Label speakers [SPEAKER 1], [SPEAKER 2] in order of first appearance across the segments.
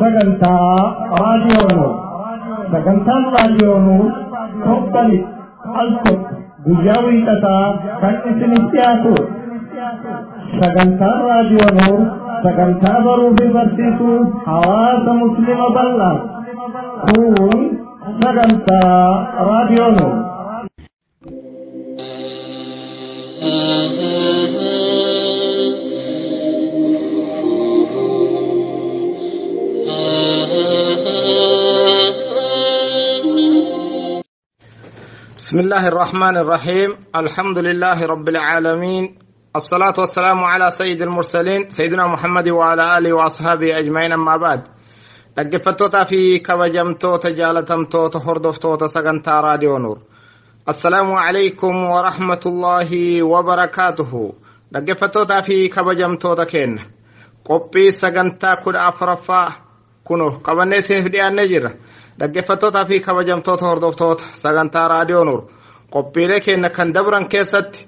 [SPEAKER 1] sagantaa raadiyoonuu sagantaan raadiyoonuu torbani al tokko guyyaa wiixataa kan isiniif dhiyaatu sagantaan raadiyoonuu sagantaa baruu fi barsiisuu hawaasa muslima bal'aa kun sagantaa raadiyoonuu
[SPEAKER 2] بسم الله الرحمن الرحيم الحمد لله رب العالمين الصلاة والسلام على سيد المرسلين سيدنا محمد وعلى آله وأصحابه أجمعين أما بعد لقفتوتا في كوجم توتا جالتم توتا هردف توتا سقنتا راديو نور السلام عليكم ورحمة الله وبركاته لقفتوتا في كوجم توتا كين قبي سقنتا كل أفرفا كنو قبنسي في ديان نجر dhaggeeffattootaa fi kabajamtoota hordoftoota sagantaa raadiyoo nuur qophiilee keenya kan dabran keessatti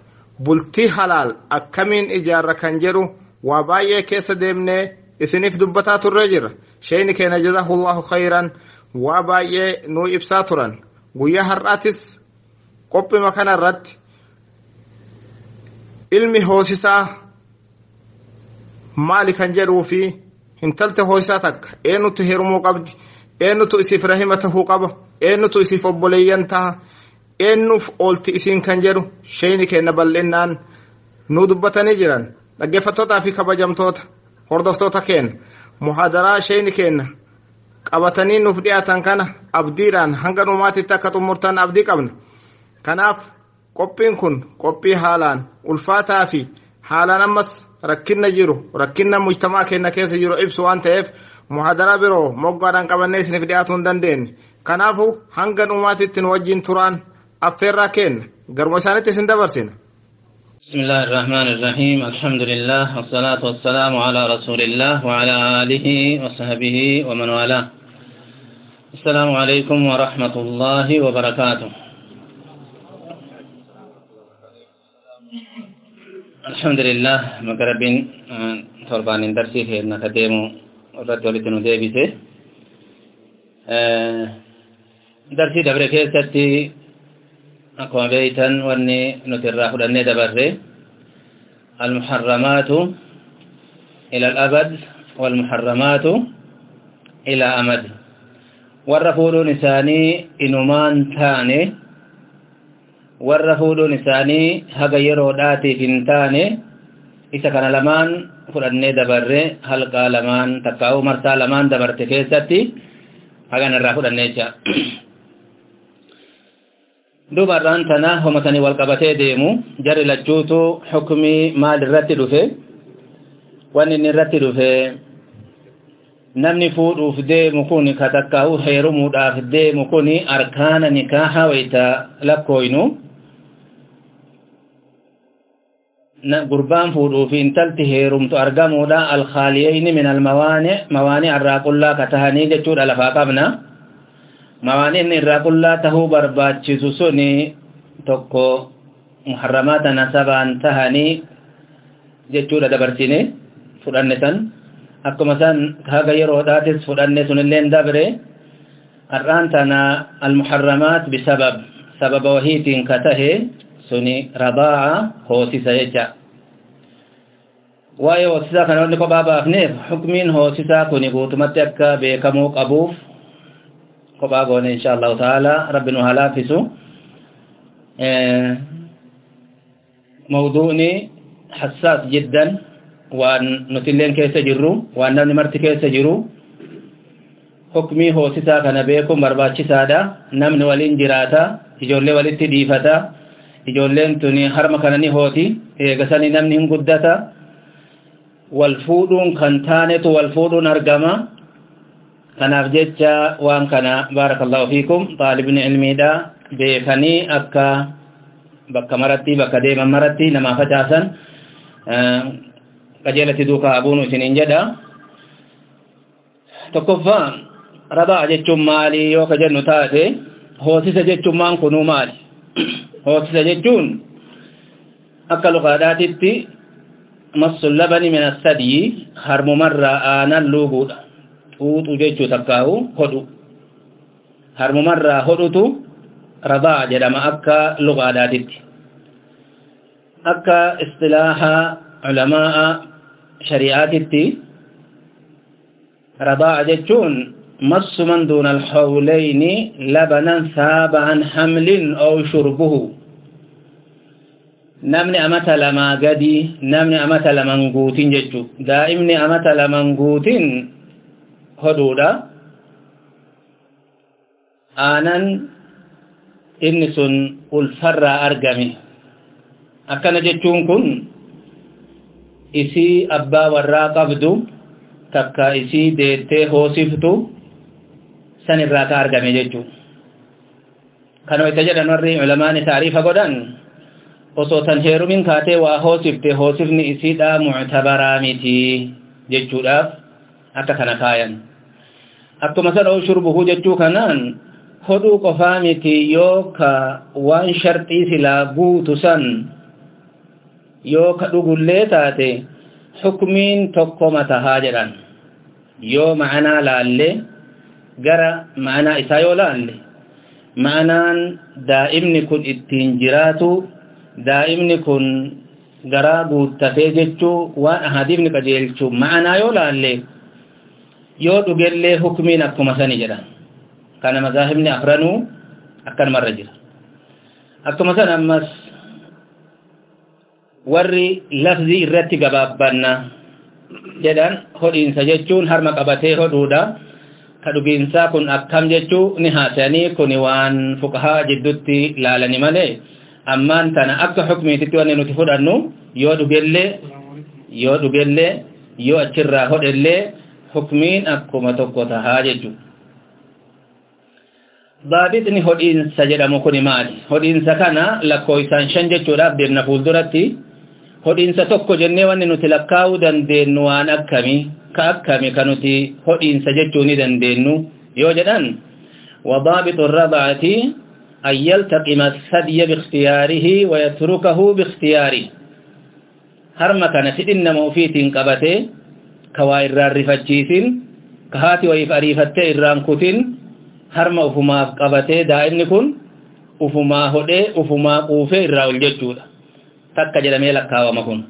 [SPEAKER 2] bultii halaal akkamiin ijaarra kan jedhu waa baay'ee keessa deemnee isiniif dubbataa turree jirra sheeyni keenya jazahullahu khayran waa baay'ee nuu ibsaa turan guyyaa har'aatis qophima kana irratti ilmi hoosisaa maali kan jedhuu fi intalti hoosisaa takka eenyutu heerumuu qabdi eenyutu isiif rahima tahuu qaba eenyutu isiif obboleeyyan taha eenyuuf oolti isiin kan jedhu sheeyni keenya bal'innaan nuu dubbatanii jiran dhaggeeffattootaa fi kabajamtoota hordoftoota keenya muhaadaraa sheeyni keenya qabatanii nuuf dhiyaatan kana abdiidhaan hanga dhumaatitti akka xumurtan abdii qabna. Kanaaf qophiin kun qophii haalaan ulfaataa fi haalaan ammas rakkinna jiru rakkinna mujtamaa keenya keessa jiru ibsu waan ta'eef muhaadaraa biroo moggaadhaan qabannee isiniif dhiyaatuu hin dandeenye. Kanaafu hanga dhumaatitti nu wajjin turaan affeerraa kenna garuma isaanitti isin dabarsina
[SPEAKER 3] بسم الله الرحمن الرحيم الحمد لله والصلاة والسلام على رسول الله وعلى آله وصحبه ومن والاه السلام عليكم ورحمة الله وبركاته الحمد لله مقربين طربان درسي في نكديمو الرد ولتنو ديبسي درسي دبر كيستي akkuma beeytan wanni nuti irraa fudhannee dabarre almuharramaatu ila alabad walmuharramaatu ila amad. Warra fuudhuun isaanii inumaan taane warra fuudhuun isaanii haga yeroodhaatiif hin taane isa kana lamaan fudhannee dabarre halqaa lamaan takkaa'uu marsaa lamaan dabarte keessatti hagan irraa fudhannee jecha duuba irraan tana homatanii wal qabatee deemu jarri lachuutu xukmii maal irratti dhufe wanni inni irratti dhufe namni fuudhuuf deemu kun ka takkaa'u heerumuudhaaf deemu kun arkaana nikaaha wayta lakkooynu gurbaan fuudhuuf intalti heerumtu argamuudha alkhaaliyeyni min almawaani mawaani irraa qullaa ka tahanii jechuudha lafaa qabna mawaani inni irraa qullaa tahuu barbaachisu suni tokko muharramaata nasabaan tahanii jechuudha dabarsine fudhanne san akkuma san haga yeroodhaatis fudhanne sunilleen dabre har'aan tana almuharramaat bisabab sababa wahiitiin ka tahe suni radaa'a hoosisa jecha waa'ee hoosisaa kana wanni kophaa baafneef xukmiin hoosisaa kuni guutumatti akka beekamuu qabuuf kophaa goone insha allahu taala rabbi nu halaafisu mawduuni hassaas jiddan waan nutilleen keessa jirru waan namni marti keessa jiru hukmii hoosisaa kana beekuun barbaachisaadha namni waliin jiraata ijoollee walitti dhiifata ijoolleen tuni harma kana ni hooti eegasanii namni hin guddata wal fuudhuun kan taanetu wal fuudhuun argama kanaaf jecha waan kana baarakallahu fiikum xaalibni ilmiidha beekanii akka bakka maratti bakka deeman maratti namaa facaasan qajeelatti duukaa abuunu isiniin jedha tokkoffaa radaa jechuun maali yoo ka jennu taate hoosisa jechuun maan kunuu maali hoosisa jechuun akka luqaadhaatitti massu labani min assadyi harmumarraa aanan luuguudha fuuxu jechuu takkaa'u hodhu. Harmumarraa hodhutu radaa jedhama akka lugaadhaatitti. Akka istilaaha culamaa shari'aatitti radaa jechuun مس من دون labanan saabaan hamlin عن shurbuhu. Namni شربه نمني gadi namni قدي نمني guutin لمنقوت daa'imni دائمني أمت guutin hodhuudha aanan inni sun ulfarraa argame akkana jechuun kun isii abbaa warraa qabdu takka isii deettee hoosiftu san irraa ka argame jechuu kanuma itti jedhan warri ulamaani taariifa godhan osoo tan heerumin kaatee waa hoosifte hoosifni isiidha muctabaraa miti jechuudhaaf akka kana kaayan akkuma sadha'u shurbuhu jechuu kanaan hodhuu qofaa miti yoo ka waan sharxii silaa guutu san yoo ka dhugullee taate xukmiin tokkoma tahaa jedhan. Yoo ma'anaa laalle gara ma'anaa isaa yoo laalle ma'anaan daa'imni kun ittiin jiraatu daa'imni kun garaa guuttatee jechuu waan ahadiifni qajeelchu ma'anaa yoo laalle yoo dhugellee hukmiin akkuma sani jedhan kana mazaahibni afranuu akkanumarra jira akkuma san ammas warri lafzii irratti gabaabbanna jedhan hodhiinsa jechuun harma qabatee hodhuudha ka dhugiinsaa kun akkam jechuu ni haasa'anii kun waan fuqahaa jiddutti laalani malee ammaan tana akka hukmiititti wanni nuti fudhannu yoo dhugellee yoo dhugellee yoo achirraa hodhellee hukmiin akkuma tokko tahaa jechu baabixni hodhiinsa jedhamu kun maali hodhiinsa kana lakkoofsaan shan jechuudhaaf deemna fuulduratti hodhiinsa tokko jennee wanni nuti lakkaa'uu dandeenyu waan akkami ka akkami ka nuti hodhiinsa jechuu ni dandeenyu yoo jedhan وضابط الرضعة أن يلتقم الثدي باختياره ويتركه باختياره هرما كان سئن موفيت قبته kawaa irraan rifachiisin ka haati wayiif ariifattee irraan kutin harma ufumaaf qabatee daa'imni kun ufumaa hodhee ufumaa quufee irraa ol jechuudha. Takka jedhamee lakkaawama kun.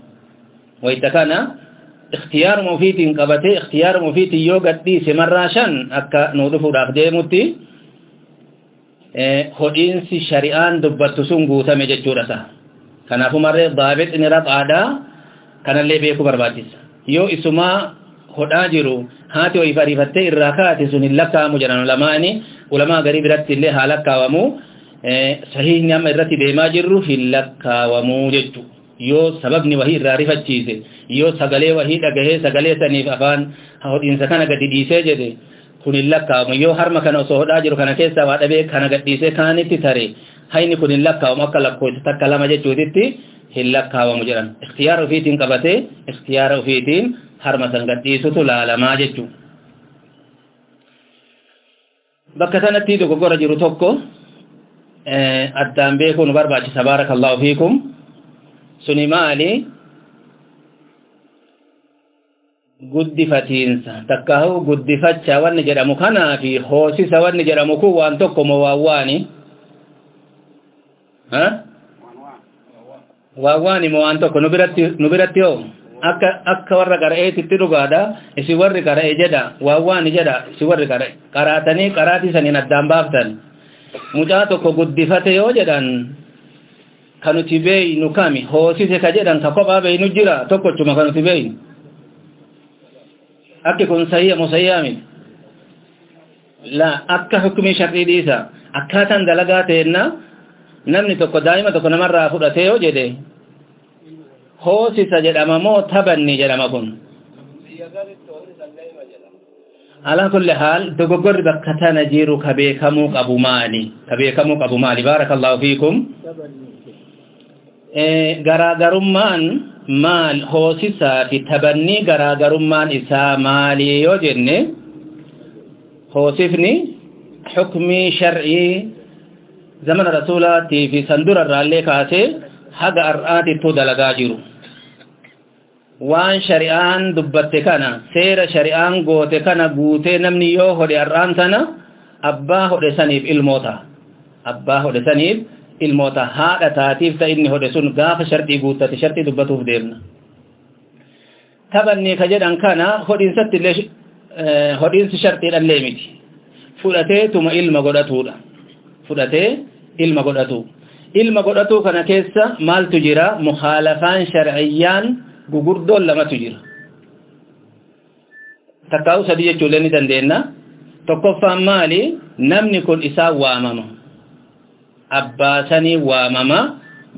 [SPEAKER 3] Wayta kana ikhtiyaaruma ufiitiin qabatee ikhtiyaaruma ufiitiin yoo gadhiise marraa shan akka nuu dhufuudhaaf deemutti e, hodhiinsi shari'aan dubbattu sun guutame jechuudha isaa kanaafu marree daabixni rab'aadhaa kanallee beeku barbaachisa. Yoo isumaa hodhaa jiru haati wayif ariifattee irraa kaate sun hin lakkaawamu jedhan ulamaani ulamaa garii biratti illee haa lakkaawamu sahiihni amma irratti deemaa jirru hin lakkaawamuu jechu yoo sababni wahii irraa rifachiise yoo sagalee wahii dhagahee sagalee saniif afaan hodhiinsa kana gadi dhiisee jedhe lakkaawamu yoo harma kana osoo hodhaa kana keessaa waa dhabee kana gadhiisee kaanitti tare hayni kun lakkaawamu akka lakkoofsa takka lama jechuutitti hin lakkaawamu jedhan ikhtiyaara ofiitiin qabatee ikhtiyaara ofiitiin harma san gadhiisutu laalamaa jechu bakka sanatti dogoggora jiru tokko addaan beekuu nu barbaachisa baarakallahu fiikum suni maali guddifatiinsa takkaahu guddifacha wanni jedhamu kanaa fi hoosisa wanni jedhamu kun waan tokko moo waan waani waan waani moo waan tokko nu biratti nu biratti hoo akka akka warra qara'eetitti dhugaadha isi warri qara'e jedha waan waani jedha isi warri qara'e qaraatanii qaraatii saniin addaan baaftan mucaa tokko guddifate yoo jedhan ka nuti beeynu kami hoosise ka jedhan ka kophaa beeynu jira tokkochuma ka nuti beeynu akki kun sayya musayyaami la akka hukmii shar'ii dhiisa akkaataan dalagaa ta'enna namni tokko daa'ima tokko namarraa fudhatee yoo jedhe hoosisa jedhama moo tabanni jedhama kun haal dogoggorri bakka tana jiru ka beekamuu qabu maali ka beekamuu qabu maali baarakallahu fiikum garaagarummaan maal hoosisaa fi tabannii garaagarummaan isaa maali yoo jenne hoosifni xukmii shar'ii zamana rasuulaatii fi sandura irraallee kaasee haga ar'aatittuu dalagaa jiru waan shari'aan dubbatte kana seera shari'aan goote kana guutee namni yoo hodhe har'aan tana abbaa hodhe saniif ilmoota abbaa hodhe saniif ilmoota haadha taatiif ta inni hodhe sun gaafa sharxii guuttate sharxii dubbatuuf deemna taphannii ka jedhan kana hodhiinsatti illee hodhiinsi sharxiidhallee miti fudhatee tuma ilma godhatuudha fudhatee ilma godhatu ilma godhatuu kana keessa maaltu jira mukhaalafaan sharciyyaan gugurdoon lamatu jira takkaa'u sadii jechuullee ni dandeenya tokkoffaan maali namni kun isaa waamama abbaa sanii waamama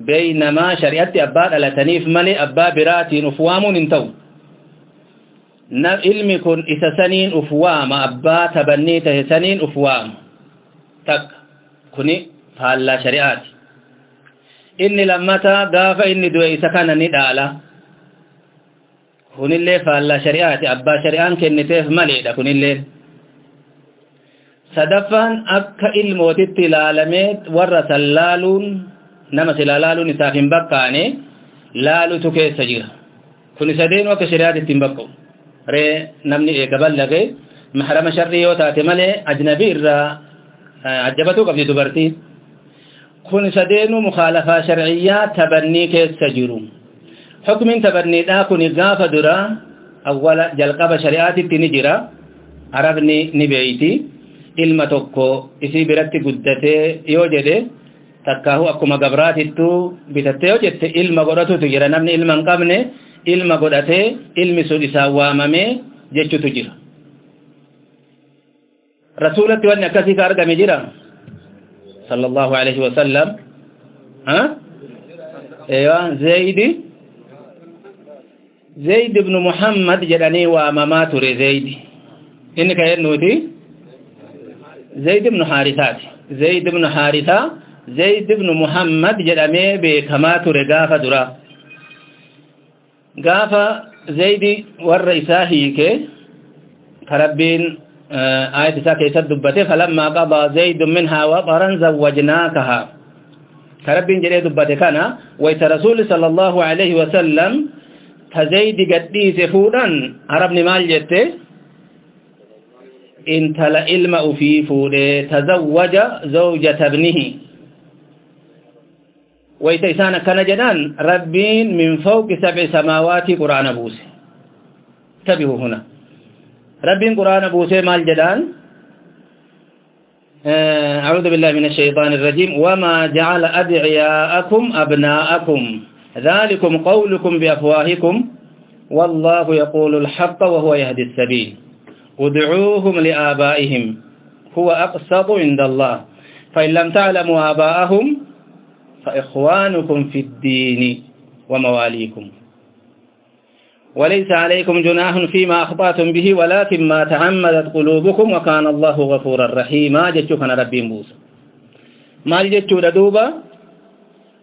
[SPEAKER 3] beeynamaa shari'atti abbaa dhalataniif malee abbaa biraatiin uf waamuun hin ta'u ilmi kun isa saniin uf waama abbaa tabannii tahe saniin uf waama takka kuni faallaa shari'aati inni lammataa gaafa inni du'e isa kana ni dhaala kunillee faallaa shari'aati abbaa shari'aan kenniteef maleedha kunillee sadaffaan akka ilmootitti ilaalamee warra san laaluun nama sila laaluun isaaf hin bakkaane laalutu keessa jira kuni sadeenu akka shari'aatitti hin bakka'u ree namni eega ballage mahrama sharrii yoo taate malee ajnabii irraa dubartiin kun sadeenuu mukhaalafaa sharciyyaa tabannii keessa jiru xukmiin tabanniidhaa kun gaafa dura awwala jalqaba shari'aatitti ni jira arabni ni beeyti ilma tokko isii biratti guddatee yoo jedhe takkaahu akkuma gabraatittuu bitattee yoo jette ilma godhatutu jira namni ilma hin qabne ilma godhatee ilmi sun isaan waamamee jechutu jira akkasii ka argame jira sallallahu alaihi wasallam ewa zeydi zeyd ibnu muhammad jedhanii waamamaa ture zeydi inni ka jennuuti zeyd ibnu haarisaati zeyd ibnu haarisaa zeyd ibnu muhammad jedhamee beekamaa ture gaafa dura gaafa zeydi warra isaa hiike ka rabbiin آية ساكي سدبته فلما قضى زيد منها وطرا زوجناكها. كرب جري دبته كان ويت رسول صلى الله عليه وسلم تزيد قدي سفودا. عربني مال جته انت لإلم في فوده تزوج زوجة ابنه. ويت إسانا كان جنان ربين من فوق سبع سماوات قرآن بوسه انتبهوا هنا. ربين قرآن بوسي مال جدان. أعوذ بالله من الشيطان الرجيم. وما جعل أدعياءكم أبناءكم. ذلكم قولكم بأفواهكم. والله يقول الحق وهو يهدي السبيل. ادعوهم لآبائهم. هو أقسط عند الله. فإن لم تعلموا آباءهم فإخوانكم في الدين ومواليكم. وليس عليكم جناح فيما أخطأتم به ولكن ما تعمدت قلوبكم وكان الله غفورا رحيما جتشو كان ربي موسى maal jechuudha duuba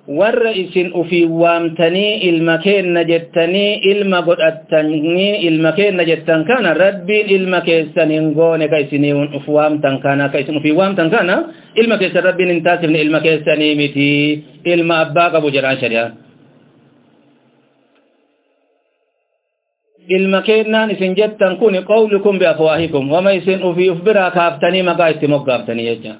[SPEAKER 3] warra isin ufii waamtanii ilma keenna jettanii ilma godhattanii ilma keenna jettan kana rabbiin ilma keessan hin goone ka isinii uf waamtan kana ka isin ufii waamtan kana ilma keessan rabbiin hin taasifne ilma keessanii miti ilma abbaa qabu jedhaan shari'aan ilma keennaan isin jettan kun qawlukum biafwaahikum wama isin ufii uf biraa kaaftanii maqaa itti moggaaftanii jecha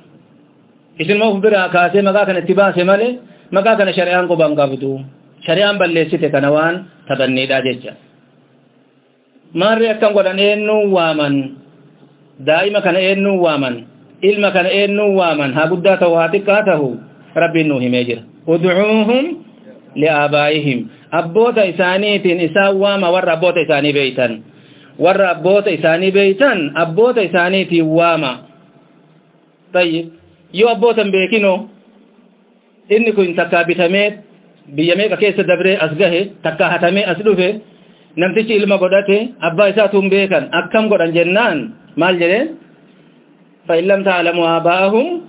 [SPEAKER 3] isin uf biraa kaasee maqaa kana itti baase malee maqaa kana shari'aan quban qabdu shari'aan balleessite kana waan tabanniidha jecha maarri akkan godhan eennuun waaman daa'ima kana eennuun waaman ilma kana eennuun waaman haa guddaa ta'u haa xiqqaa ta'u rabbiin nuu himee jira udcuuhum liaabaa'ihim abboota isaaniitiin isaan waama warra abboota isaanii beeytan warra abboota isaanii beeytan abboota isaaniitiin waama tayyib yoo abboota hin beekino inni kun takkaa bitamee biyya meeqa keessa dabree as gahe takkaa hatamee as dhufe namtichi ilma godhate abbaa isaatu hin beekan akkam godhan jennaan maal jedheen فإن لم تعلموا آباءهم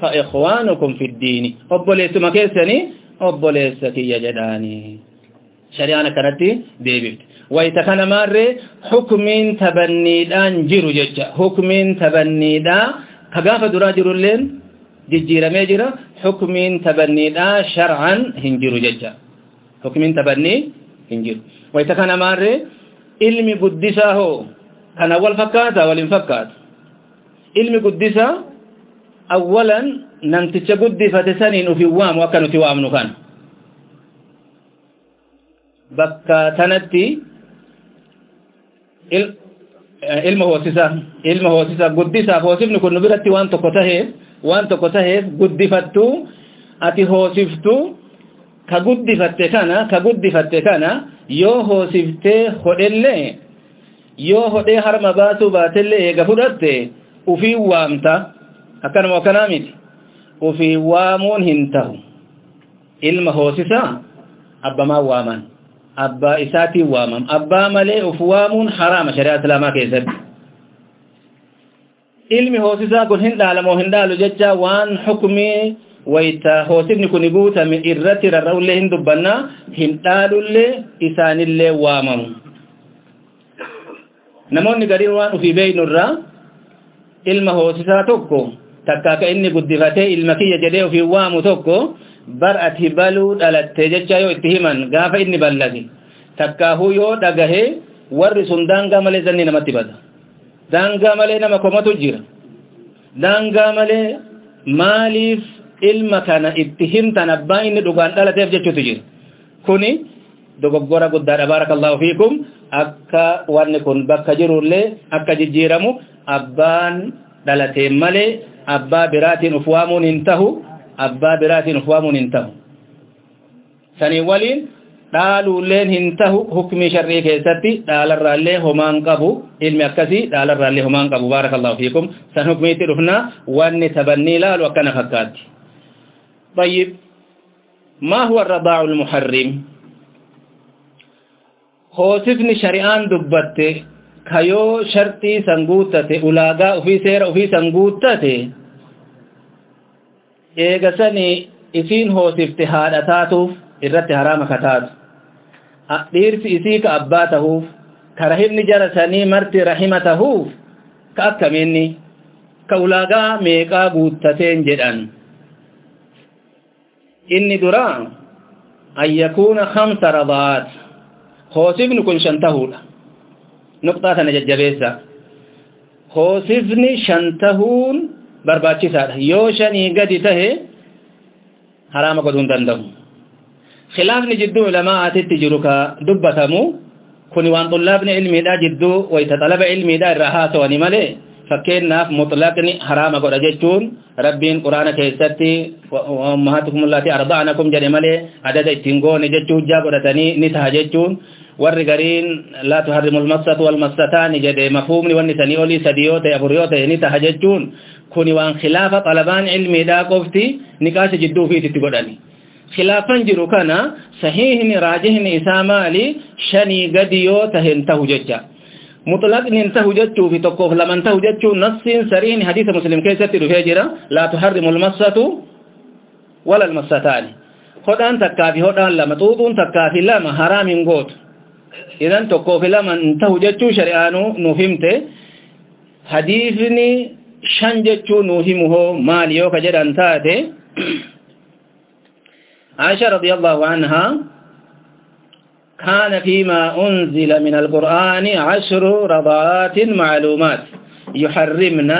[SPEAKER 3] فإخوانكم في الدين obboleessuma keessanii obboleessa kiyya jedhaanii شريانا شريانة كانتي ديبت ويتخانا ماري حكمين تبنيدا جيرو ججا حكمين تبنيدا كغافة درا جيرو لين ججيرا ميجيرا حكمين تبنيدا شرعا هنجيرو ججا حكمين تبني هنجيرو ويتخانا ماري علمي قدسا هو كان أول فكات أول فكات علمي قدسا أولا نمتش قدسا تسانين في وام وكانو تي وام نخانو bakka tanatti ilma hoosisaa ilma hoosisaa guddisaaf hoosifni kun nu biratti waan tokko taheef waan tokko taheef guddifattuu ati hoosiftuu ka guddifatte kana ka guddifatte kana yoo hoosiftee hodhellee yoo hodhee harma baasuu baatellee eega fudhatte ufii waamta akkanuma akkanaa miti ufii waamuun hin tahu ilma hoosisaa abbamaa waaman abbaa isaatiin waamam abbaa malee uf waamuun haraama shari'aa islaamaa keessatti ilmi hoosisaa kun hin dhaalamoo hin dhaalu jecha waan hukmii wayta hoosifni kun guutame irratti rarra'ullee hin dubbanna hin dhaalullee isaanillee waamamu namoonni gariin waan ufii beeynurraa ilma hoosisaa tokko takka akka inni guddifatee ilma kiyya jedhee ufii waamu tokko bar ati baluu dhalatte jecha yoo itti himan gaafa inni ballage takkaahuu yoo dhagahe warri sun daangaa malee zanni namatti bada daangaa malee nama komatu jira daangaa malee maaliif ilma kana itti himtan abbaa inni dhugaan dhalateef jechuutu jira kuni dogoggora guddaadha baarakallahu fiikum akka wanni kun bakka jirullee akka jijjiiramu abbaan dhalateen malee abbaa biraatiin uf waamuun hin tahu abbaa biraatiin uf waamuun hin tahu sanii waliin dhaaluulleen hin tahu hukmii sharrii keessatti dhaalarraallee homaan qabu ilmi akkasii dhaalarraallee homaan qabu baarakallahu fiikum san hukmiitti dhufna wanni tabannii laalu akkana fakkaatti طيب ما هو الرضاع المحرم hoosifni shari'aan dubbatte kayoo sharxii san guuttate ulaagaa ufii seera ufii san guuttate eegasani isiin hoosifte haadha taatuuf irratti haraama ka taatu dhiirsi isii ka abbaa tahuuf ka rahimni jara sanii marti rahima tahuuf ka akkamiinni ka ulaagaa meeqaa guuttateen jedhan inni dura an yakuuna kamsa radaat hoosifni kun shan tahuudha nuqxaa tana jajjabeessa hoosifni shan tahuun barbaachisaadha yoo shanii gadi tahe haraama godhuu hin danda'u khilaafni jidduu ulamaa'aatitti jiru ka dubbatamu kuni waan xullaabni ilmiidha jidduu wayta xalaba ilmiidha irraa haasawani malee fakkeenyaaf mutlaqni haraama godha jechuun rabbiin quraana keessatti ummahatukum allati arda'anakum jedhe malee adada ittiin goone jechuu hujjaa godhatanii ni taha jechuun warri gariin laa tuharrimu almassatu walmassataani jedhe mafhumni wanni sanii olii sadi yoo ta'e afur yoo ta'e ni taha jechuun kuni waan khilaafa xalabaan ilmiidhaa qofti niqaasha jidduu ufiititti godhani khilaafan jiru kana sahihni raajihni isaa maali shanii gadi yoo tahen tahu jecha mutlaqni hin tahu jechuu tokkoof laman tahu jechuun nafsiin sariihni hadiisa muslim keessatti dhufee jira laa tuharrimu almassatu wala almassataani hodhaan takkaa fi hodhaan lama xuuxuun takkaa fi lama haraam hin gootu idan tokkoo fi lama hin tahu jechuu shari'aanu nuuf himte hadiisni shan jechuu nuu himu hoo maali yoo ka عائشة رضي الله عنها كان فيما أنزل من القرآن عشر رضاعات معلومات يحرمن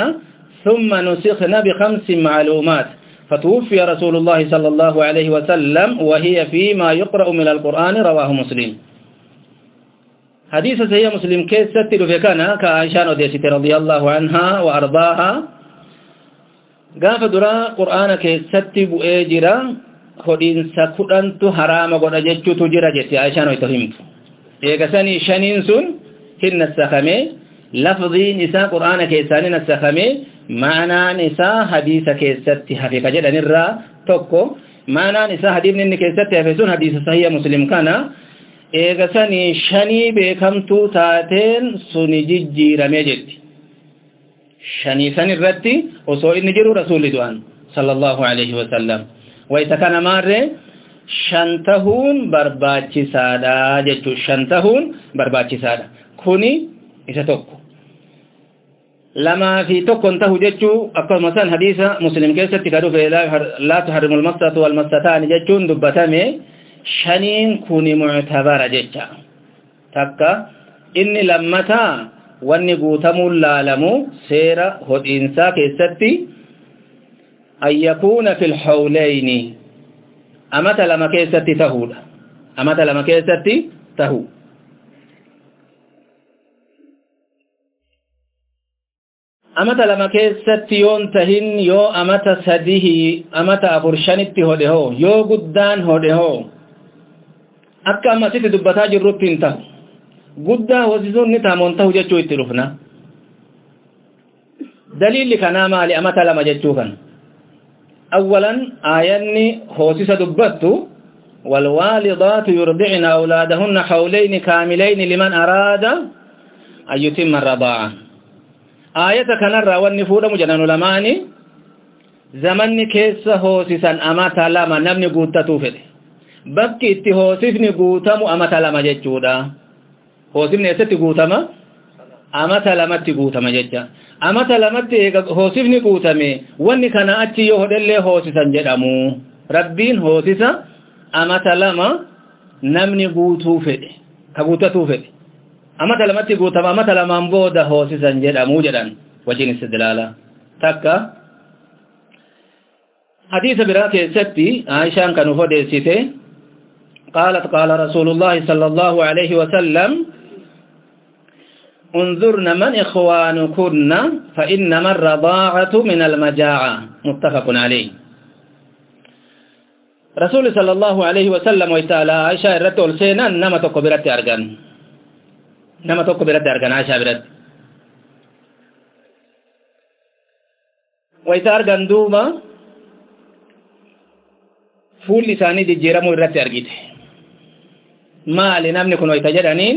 [SPEAKER 3] ثم نسخن بخمس معلومات. فتوفي رسول الله صلى الله عليه وسلم وهي فيما يقرأ من القرآن رواه مسلم. حديث سيد مسلم كيس في كان كعائشة رضي الله عنها وأرضاها قاف درا قرآن كيس ستر بؤجرا kudhantu haraama godha jechuutu jira jetti Aishaan hoyta himtu eegasanii shaniin sun hin nassakame lafziin isaa qur'aana keessaa ni nassakame maanaan isaa hadiisa keessatti hafe ka jedhanirraa tokko maanaan isaa hadiisni inni keessatti hafe sun hadiisa sahiya muslim kana eegasanii shanii beekamtuu taateen suni jijjiirame jetti shanii san irratti osoo inni jiru rasuulli du'an sallallahu alaihi wasallam wayta kana maarre shantahuun barbaachisaadha jechuu shantahuun barbaachisaadha kuni isa tokko lamaa fi tokkon tahu jechuu akkasuma san hadiisa muslim keessatti ka dhufe laa tuharrimu almassatu walmassataani jechuun dubbatame shaniin kuni muctabara jecha takka inni lammataa wanni guutamuun laalamu seera hodhiinsaa keessatti an yakuuna fi lhawleyni amata lama keessatti tahuudha amata lama keessatti tahu amata lama keessatti yoon tahin yoo amata sadihi amata afur shanitti hodhe hoo yoo guddaan hodhe hoo akka ammasitti dubbataa jirrutti hin tahu guddaa hoosisuun ni taamoon tahu jechuu itti dhufna daliilli kanaa maali amata lama jechuu kan awwalan aayanni hoosisa dubbattu والوالدات يرضعن أولادهن حولين كاملين لمن أراد أن يتم الرضاعة آية كنرى والنفود مجنن لماني زمن كيس هوسسا أمتا لما نمني قوتتو فده bakki itti hoosifni guutamu amata lama jechuudha. Hoosifni eessatti guutama? Amata lamatti guutama jecha. Amata lamatti hoosifni guutame wanni kana achi yoo hodhellee hoosisan jedhamu. Rabbiin hoosisa amata lama namni guutuu fedhe ka guutatuu fedhe. Amata lamatti guutama amata lamaan booda hoosisan jedhamu jedhan wajin istidlaala takka hadiisa biraa keessatti aishaan kan odeessite قالت قال رسول الله صلى الله عليه وسلم انظرن من إخوانكن فإنما الرضاعة من المجاعة. متفق عليه. رسول صلى الله عليه وسلم ويتعالى عائشة الرد سينا نما تقبرت أرغن نما تقبرت أرغن عائشة برد. ويتعالى أرغن دوما فول لساني دي جيرمو الرد أرغيته kun wayta jedhaniin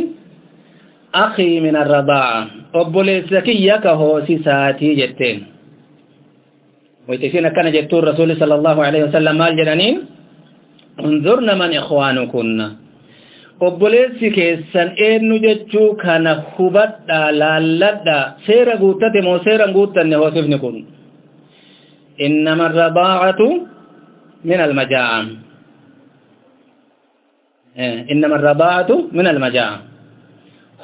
[SPEAKER 3] akii min arradaa'a obboleessa kiyya ka hoosisaatii jetteen wayta isin akkana jettuun rasuli sala allahu alaihi wasallam maal jedhaniin unzurna man ikhwaanukunna obboleessi keessan eenyu jechuu kana hubadha laalladha seera guuttate moo seera hin guuttanne hoosifni kun innama arradaa'atu min almajaa'a إنما الرضاعة من المجاعة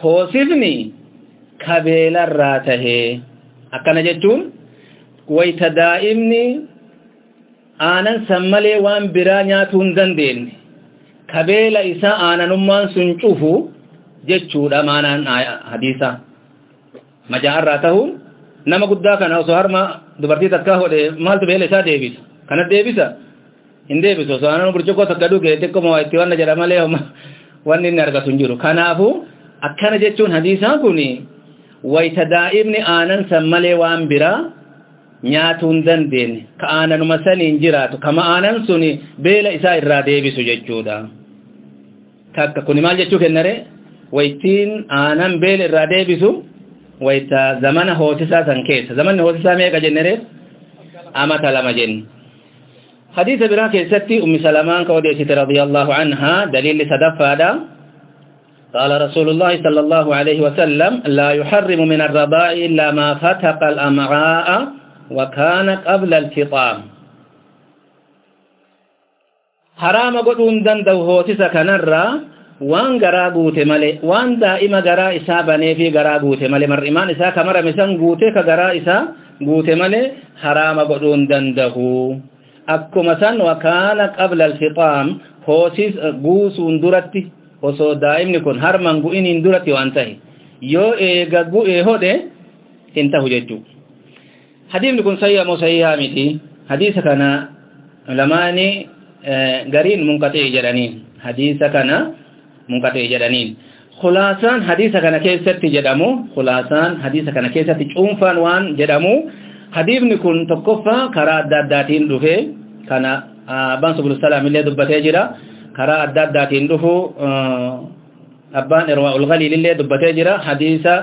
[SPEAKER 3] hoosifni kabeelarraa tahee akkana jechuun wayta daa'imni aanan san malee waan biraa nyaatuu hin dandeenye kabeela isaa aananummaan sun cufu jechuudha maanaan hadiisa majaa'arraa tahu nama guddaa kana osoo harma dubartii takkaa hodhe maaltu beela isaa deebisa kana deebisa hin deebisu osoo aanan burcuqqoo takka dhuge xiqquma itti wanna jedha malee wanni inni argatu hin jiru kanaafu akkana jechuun hadiisaan kun wayta daa'imni aanan san malee waan biraa nyaatuu hin dandeenye ka aananuma saniin jiraatu kama aanan sun beela isaa irraa deebisu jechuudha takka kuni maal jechuu kennare waytiin aanan beela irraa deebisu wayta zamana hoosisaa san keessa zamanni hoosisaa meeqa jennere amata lama jenne حديث برا كيستي أم سلمان كوديسة رضي الله عنها دليل سدفادا قال رسول الله صلى الله عليه وسلم لا يحرم من الرضاع إلا ما فتق الأمعاء وكان قبل الفطام. حرام قدون دندو هوتسا كنرا waan garaa guute male waan daa'ima garaa isaa banee fi garaa guute male mar'imaan isaa kamarame san guute ka garaa isaa guute male haraama akkuma san wakaana qabla alfixaam hoosis guusuun duratti osoo daa'imni kun harman gu'iniin duratti waan tahe yoo eega gu'ee hodhe hin tahu jechuu hadiisni kun sayyaa moo sayyaa miti hadiisa kana lamaani gariin munqaxee jedhaniin hadiisa kana munqaxee jedhaniin khulaasaan hadiisa kana keessatti jedhamu khulaasaan hadiisa kana keessatti cuunfaan waan jedhamu hadiisni kun tokkoffaa karaa adda addaatiin dhufe kana abbaan subul salaam illee dubbatee jira karaa adda addaatiin dhufu abbaan irwaa'ul galiil illee dubbatee jira hadiisa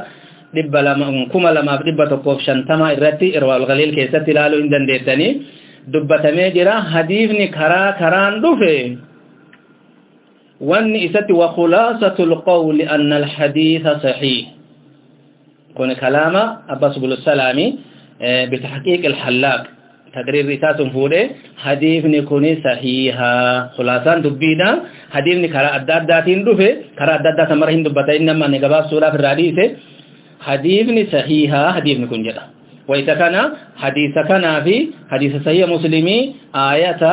[SPEAKER 3] dhibba lama kuma lamaaf dhibba tokkoof shantama irratti irwaa'ul galiil keessatti ilaaluu hin dandeessanii dubbatamee jira hadiisni karaa karaan dhufe wanni isatti wa khulaasatul qawli anna alhadiisa sahiih kun kalaama abbaa subul بتحقيق الحلاق fuudhee hadiifni kuni sahiihaa khulaasaan dubbiidha hadiifni karaa adda addaatiin dhufe karaa adda addaa samara hin dubbata inni amma ani gabaabsuudhaaf irraa dhiise hadiifni sahiihaa hadiifni kun jedha wayita kana hadiisa kanaa fi hadiisa sahiha muslimii aayata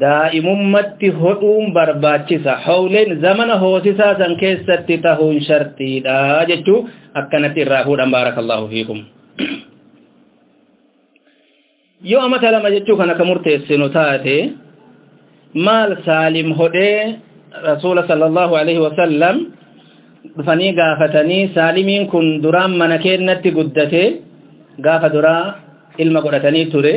[SPEAKER 3] daa'imummatti hodhuun barbaachisa hawleen zamana hoosisaa san keessatti tahuun shartiidha jechuu akkanatti irraa fuudhan baarakallahu fiikum yoo amata lama jechuu kana ka murteessinu taate maal saalim hodhee rasuula sallallahu alaihi wasallam dhufanii gaafatanii saalimiin kun duraan mana keennatti guddate gaafa duraa ilma godhatanii ture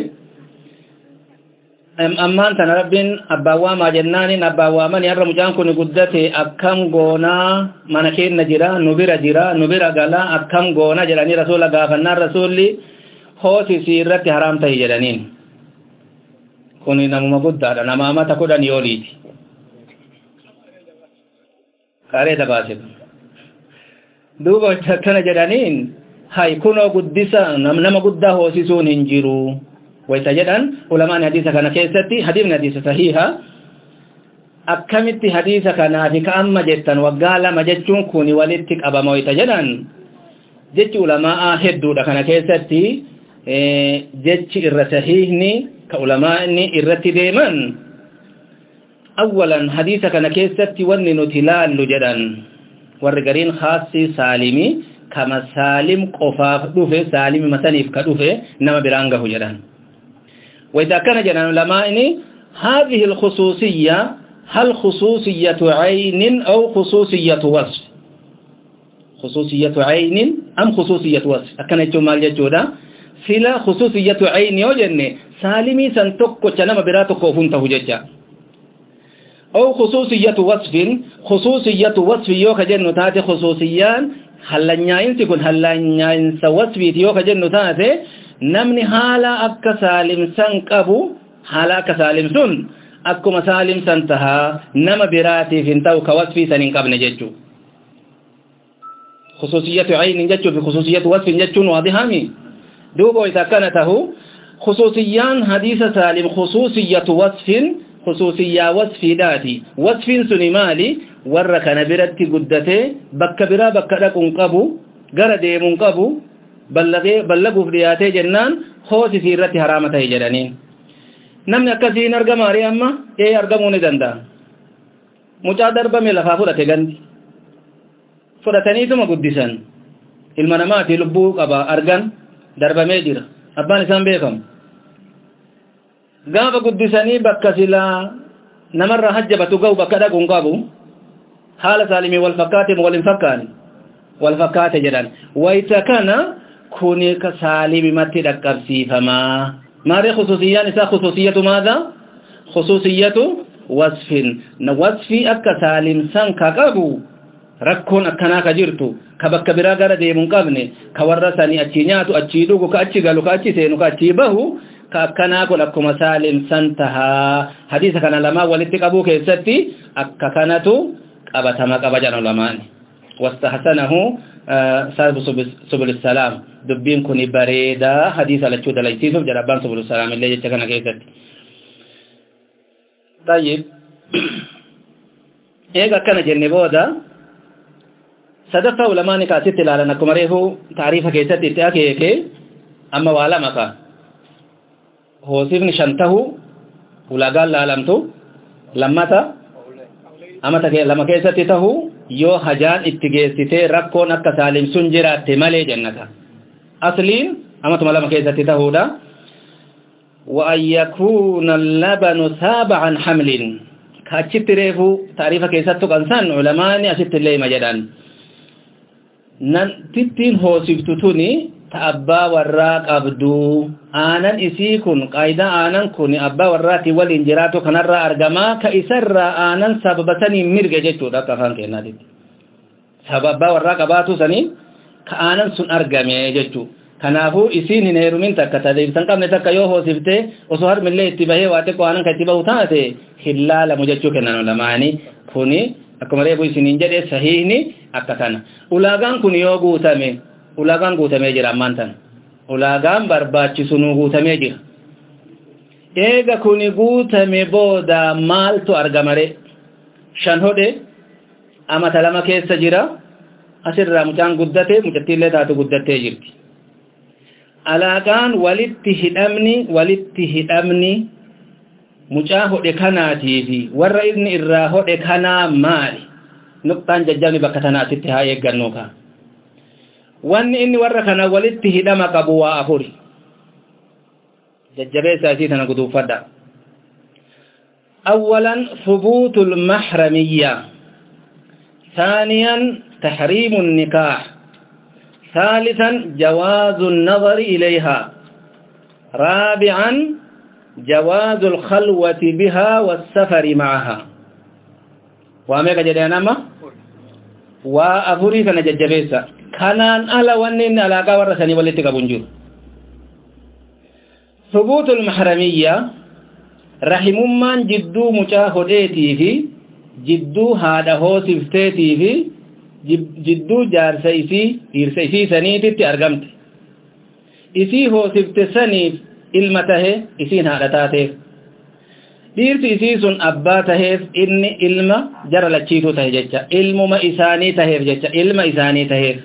[SPEAKER 3] ammaan tana rabbiin abbaan waamaa jennaaniin abbaan waamani har'a mucaan kun guddate akkam goonaa mana keenna jira nu bira jira nu bira galaa akkam goona jedhanii rasuula gaafannaan rasuulli hoosisii irratti haraam tahi jedhaniin kun namuma guddaadha nama amata kudhan yooliiti qaree dabaase duuba akkana jedhaniin hay kunoo guddisa nama guddaa hoosisuun hin jiru wayta jedhan ulamaan hadiisa kana keessatti hadiifni hadiisa sahiha akkamitti hadiisa kanaafi ka amma jettan waggaa lama jechuun kun walitti qabama wayta jedhan jechi ulamaa hedduudha kana keessatti jechi irra sahihni ka ulamaani irratti deeman awwalan hadiisa kana keessatti wanni nuti laallu jedhan warri gariin khaassi saalimi kama saalim qofaaf dhufe saalimi masaniif ka dhufe nama biraan gahu jedhan وإذا كان جنا العلماء هذه الخصوصية هل خصوصية عين أو خصوصية وصف خصوصية عين أم خصوصية وصف أكن الجمال يجودا سلا خصوصية عين يوجن سالمي سنتوكو چنما براتو كوفون تهججا أو خصوصية وصف خصوصية وصف يوكا جنو تاتي خصوصيان هلنياين تكون هلنياين سوصفي يوكا جنو تاتي haala akka saalimsan qabu haala akka saalimsun akkuma saalimsan tahaa nama biraatiif hin ta'u ka wasfii san hin qabne jechuu khusuusiyatu aynin jechuu fi khusuusiyatu wasfin tahu khusuusiyaan hadiisa saalim khusuusiyatu wasfin khusuusiyyaa wasfiidhaati wasfiin suni maali warra kana biratti guddatee bakka biraa bakka dhaquun qabu gara deemuun qabu ballaguuf dhiyaatee jennaan hoosisii irratti haraama ta'e jedhaniin namni akkasii hin argamaari amma ee argamuu ni danda'a mucaa darbame lafaa fudhate gandi fudhataniituma guddisan ilma namaati lubbuu qaba argan darbamee jira abbaan isaan beekamu gaafa guddisanii bakka silaa namarraa hajjabatu ga'u bakka dhaquun qabu haala saalimii wal fakkaate wal hin fakkaane wal fakkaate jedhan wayta kana kuni ka saalimimatti dhaqqabsiifamaa maali khusuusiyyaan isaa khusuusiyyatu maadha khusuusiyyatu wasfin wasfii akka saalimsan ka qabu rakkoon akkanaa ka jirtu ka bakka biraa gara deemuun qabne ka warra sanii achi nyaatu achi dhugu ka achi galu ka achi seenu ka achi bahu ka akkanaa kun akkuma saalimsan tahaa hadiisa kana lamaan walitti qabuu keessatti akka kanatu qabatama qaba jedhan lamaani wastahsanahu saahibu subul salaam dubbiin kun bareedaa hadiisa lachuu dalaysiisuuf jedha abbaan subul illee jecha kana keessatti tayyib eega akkana jenne booda sadaffaa ulamaani ka asitti ilaalan akkuma reefu taariifa keessatti itti akeeke amma waa lama ka hoosifni shan tahu ulaagaan laalamtu lammata amata lama keessatti tahu yoo hajaan itti geessitee rakkoon akka saalimsun jiraatte malee jennata asliin amatuma lama keessatti tahuudha وأن يكون اللبن تابعا حمل كأشت ريفو تعريف كيسات كنسان علماء أشت اللي مجدان nan tittiin hoosiftu tuni ta abbaa warraa qabdu. Aanan isii kun qaayidaa aanan kun abbaa warraati waliin jiraatu kanarraa argamaa ka isarraa aanan sababataniin mirge jechuudha akka afaan kennaatitti sababa abbaa warraa qabaatu saniin ka aanan sun argame jechuu. Kanaafuu isiin hin heerumin takka tadeebsan qabne takka yoo hoosifte osoo harmillee itti bahee waa xiqqoo aanan kan itti bahu taate hin laalamu jechuu kennan lamaani. Kuni akkuma reefu isiniin jedhe sahiihni akka kana ulaagaan kun yoo guutame ulaagaan guutamee jira ammaan tan ulaagaan barbaachisu nuu guutamee jira. Eega kuni guutame booda maaltu argamare shan hodhe amata lama keessa jira asirraa mucaan guddate mucattiillee taatu guddattee jirti. Alaaqaan walitti hidhamni walitti hidhamni mucaa hodhe kanaatii fi warra inni irraa hodhe kanaa maali nuqxaan jajjabni bakka tanaa asitti haa eeggannuu kaa wanni inni warra kana walitti hidhama qabu waa afuri jajjabeessaa isii tana guduuffadha أولا ثبوت المحرمية ثانيا تحريم النكاح ثالثا جواز النظر إليها رابعا جواز الخلوة بها والسفر معها واميك جدينا ما وأفوري كان ججبيسا كانان ألا ونين ألا قاور سني ولتك بنجور ثبوت المحرمية رحممان جدو مجاهدتي في جدو هذا هو سفتتي في jidduu jaarsa isii dhiirsa isii saniititti argamte. Isii hoosifte saniif ilma tahe isiin haadha taateef dhiirsi isii sun abbaa taheef inni ilma jara lachiituu tahe jecha ilmuma isaanii taheef jecha ilma isaanii taheef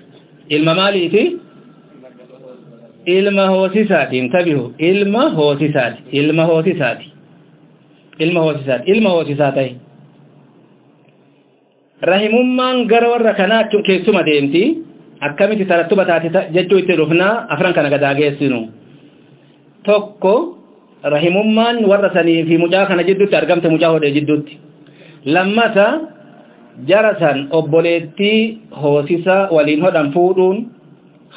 [SPEAKER 3] ilma maaliiti ilma hoosisaatiin tabihu ilma hoosisaati ilma hoosisaati ilma hoosisaati ilma hoosisaa tahe rahimummaan gara warra kanaa keessuma deemti akkamitti tarattuba taate jechuu itti dhufnaa afran kana gadaa tokko rahimummaan warra sanii fi mucaa kana jidduutti argamte mucaa hodhee jidduutti lammata jara san obboleettii hoosisa waliin hodhan fuudhuun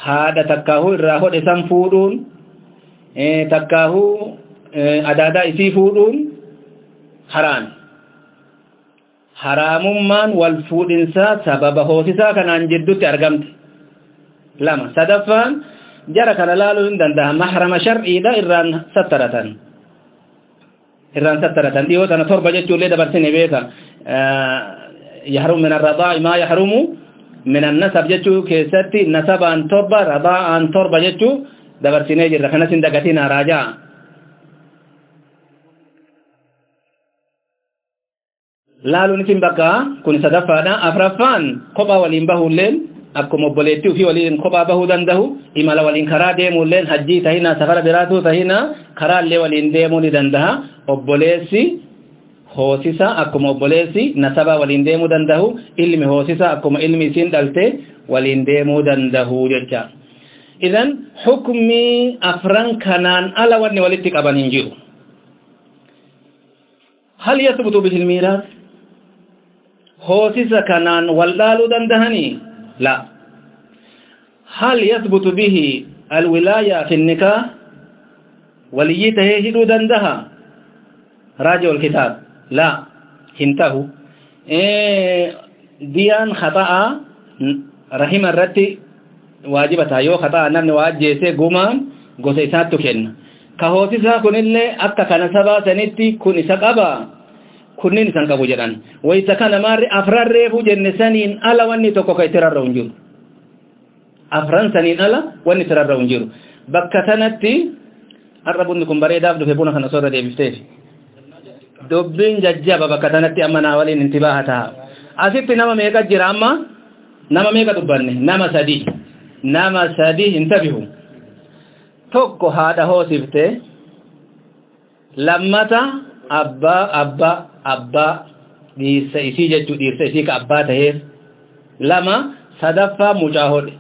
[SPEAKER 3] haadha takkaahuu irraa hodhe san fuudhuun takkaahuu adaadaa isii fuudhuun haraami haraamummaan wal fuudhinsaa sababa hoosisaa kanaan jidduutti argamte lama sadaffaan jara kana laaluu hin danda'a mahrama shar'iidha irraan sattaratan irraan sattaratan dhiyoo tana torba jechuullee dabarsine beeka yahrumu min arradaa'i maa yahrumu min annasab jechuu keessatti nasabaan torba radaa'aan torba jechuu dabarsinee jirra kanas hin dagatinaa raajaa laaluun isin bakka kun sadaffaadha afraffaan kophaa waliin bahuulleen akkuma obboleettii ofii waliin kophaa bahuu danda'u imala waliin karaa deemuulleen hajjii tahina safara biraatuu tahina karaallee waliin deemuu ni danda'a obboleessi hoosisa akkuma obboleessi nasabaa waliin deemuu danda'u ilmi hoosisa akkuma ilmi isiin dhalte waliin deemuu danda'u jecha idan hukmii afran kanaan ala wanni walitti qaban hin jiru hal yasbutu bihi lmiiraas hoosisa kanaan wal dhaaluu dandahanii nikaah waliyyii tahee hidhuu dandaha raaji kitaab la hin tahu diyaan khaxa'a rahima irratti waajiba taha yoo khaxa'a namni waa ajjeese gumaan gosa isaattu kenna ka hoosisaa kunillee akka kana sabaa sanitti kun isa qaba kunnin isan qabu jedhan waysa kana maarri afran reefu jenne saniin ala wanni tokko ka itti rarra'u hin afran saniin ala wanni itti rarra'u hin bakka sanatti har'a bunni kun bareedaaf buna kana soorra deebifteef dubbiin jajjaba bakka sanatti amma naa waliin intibaaha taha asitti nama meeqa jira amma? Nama meeqa dubbanne? Nama sadi. Nama sadi intabihu tokko haadha hoosifte. Lammata abbaa abbaa abbaa dhiirsa isii jechuu dhiirsa isii ka abbaa taheef lama sadaffaa mucaa hodhe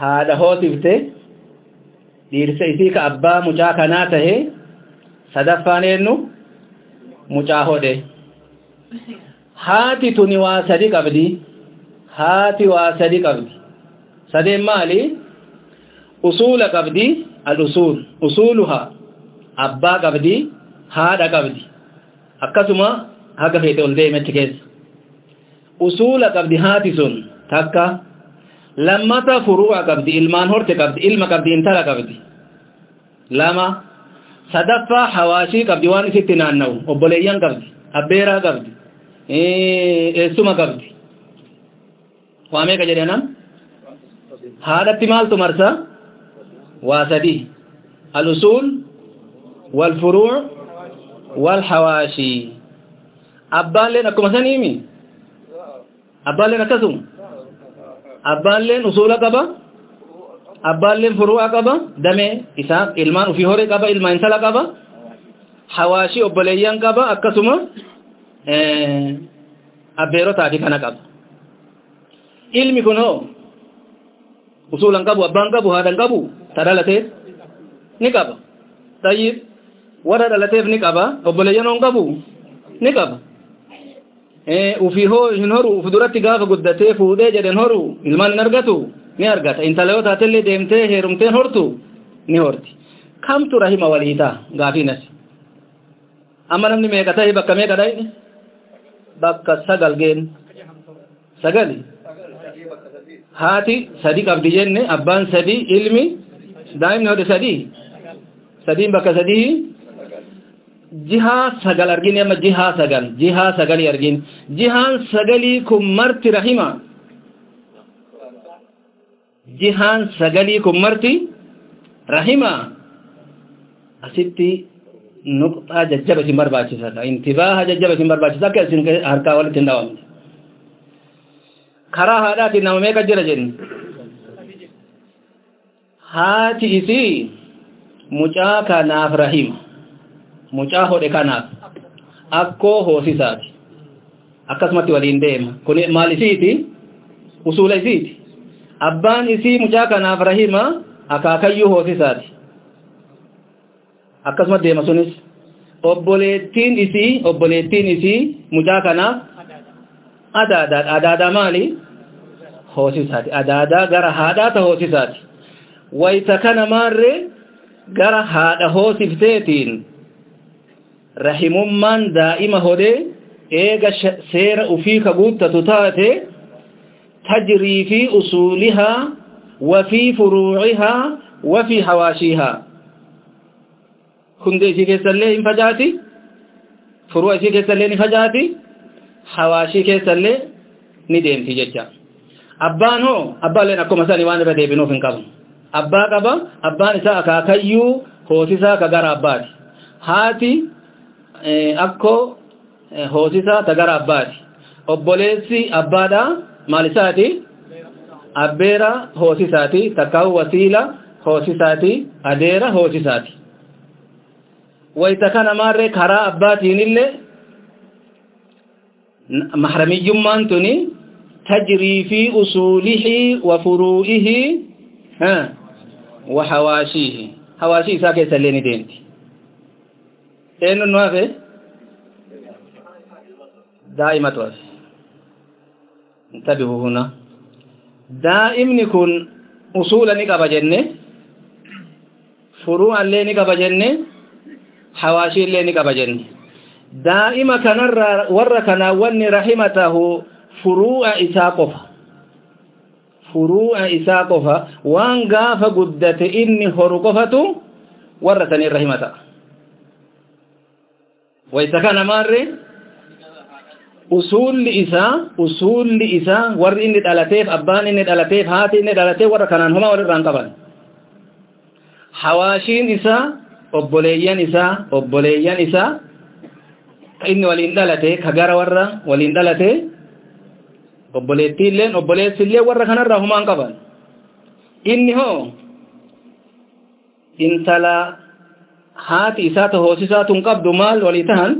[SPEAKER 3] haadha hoosifte dhiirsa isii ka abbaa mucaa kanaa tahe sadaffaan eenyu mucaa hodhe haati tuni waa sadi qabdi haati waa sadi qabdi sadeen maali usuula qabdi al-usuul usuuluhaa abbaa qabdi haadha qabdi akkasuma haga feete ol deemetti keessa usuula qabdi haati sun takka lammata furu'a qabdi ilmaan horte qabdi ilma qabdi intala qabdi lama sadaffaa hawaashii qabdi waan isitti naanna'u obboleeyyan qabdi abbeeraa qabdi eessuma qabdi waa meeqa jedheenan haadhatti maaltu marsa waa sadii الأصول والفروع والحواشي. أبان لين أكو مسانيمي أبان لين أكسم أبان لين أصول قبا أبان لين فروع قبا دمي إساق إلمان وفي هوري قبا إلمان سلا قبا حواشي أبليان قبا أكسم أبيرو تاتي كان قبا ilmi kun hoo usulan qabu abbaan qabu haadhan qabu ta dhalateef ni warra dhalateef ni qaba obboleeyyan hoon qabu ni qaba ufii hoo hin horu uf duratti gaafa guddatee fuudhee jedhen horu ilmaan hin argatu ni argata intala yoo taatellee deemtee heerumteen hortu ni horti kamtu rahima walii ta'a gaafiinas amma namni meeqa ta'e bakka meeqa dha'e bakka sagal geen sagali haati sadi qabdi jenne abbaan sadi ilmi daa'imni hodhe sadi sadiin bakka sadii jihaa sagal argine amma jihaa sagal jihaa sagalii argin jihaan sagalii kun marti rahima jihaan sagalii kun marti rahima asitti nuqxaa jajjaba isin barbaachisa intibaaha jajjaba isin barbaachisa akka isin harkaa walitti hin dhawamne karaa haadhaatiin nama meeqa jira jenni haati isii mucaa kanaaf rahima mucaa hodhe kanaaf akkoo hoosisaati akkasumatti waliin deema kun maal isiiti usuula isiiti abbaan isii mucaa kanaaf rahima akaakayyuu hoosisaati akkasumatti deema sunis obboleettiin isii obboleettiin isii mucaa kanaaf adaadaa adaadaa maali hoosisaati adaadaa gara haadhaata hoosisaati wayta kana maarree gara haadha hoosifteetiin rahimummaan daa'ima hodee eega seera ufii ka guuttatu taate tajrii fi usuulihaa وفي فروعها وفي حواشيها كندي شي كيسلي ان فجاتي فروع شي كيسلي ان فجاتي حواشي كيسلي ندين في ججا أبان هو أبان لنا كما سالي وانا بدي بنو فين قبل أبا قبا أبان ساكا كيو هو ساكا غر أباتي هاتي akkoo hoosisaa ta gara abbaati obboleessi abbaadha maal isaati abbeera hoosisaati takkaawu wasiila hoosisaati adeera hoosisaati wayta kana maarree karaa abbaatiinillee mahramiyyummaan tuni tajrii fi usuulihi wa furuu'ihi wa hawaashiihi hawaashii isaa keessa illee ni deemti eenyu nu hafe daa'imatu hafe intabihu huna daa'imni kun usuula ni qaba jenne furuu'allee ni qaba jenne hawaashii illee ni qaba jenne daa'ima kanarraa warra kanaa wanni rahimatahu furuu'a isaa qofa furuu'a isaa qofa waan gaafa guddate inni horu qofatu warra saniin rahimata warri inni dhalateef abbaan inni dhalateef haati inni dhalateef warra kanaan homaa walirraan qaban hawaashiin isaa obboleeyyan isaa obboleeyyan isaa inni waliin dhalate ka gara warra waliin dhalate obboleettiilleen obboleessillee warra kanarraa homaan qaban inni hoo intala haati isaa ta hoosisaa tun qabdu maal walii tahan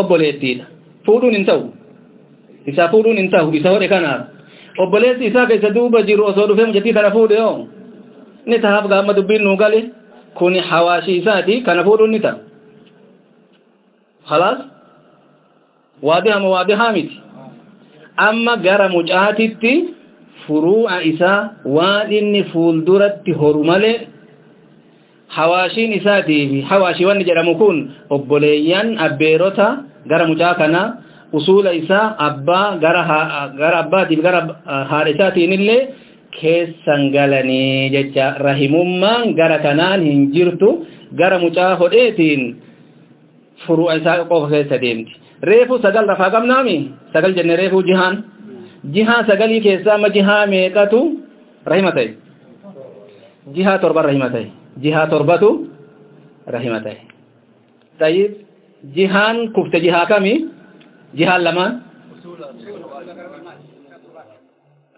[SPEAKER 3] obboleettiidha fuudhuun hin ta'u isaa fuudhuun hin ta'u isa hodhe kanaaf obboleessi isaa keessa duuba jiru osoo dhufee mucattii tana fuudhe hoo ni tahaaf gaama dubbiin nuu gale kuni hawaashii isaati kana fuudhuun ni ta'a خلاص واضحة ما واضحة متي أما جرى مجاهدتي فروع إساء وادن فولدرت هرمالي حواشين إساتي في حواشي وان جرى مكون أبوليان أبيروتا جرى مجاكنا أصول إساء أبا جرى جرى أباتي جرى هارساتي نلي keessan galanii jecha rahimummaan gara kanaan hin jirtu gara mucaa hodheetiin furu'a isaa qofa keessa deemti reefu sagal rafaa qabnaami sagal jenne reefu jihaan jihaa sagalii keessaa amma jihaa meeqatu rahima ta'e jihaa torban rahima ta'e jihaa torbatu rahima ta'e tayyib jihaan kufte jihaa kami jihaan lamaan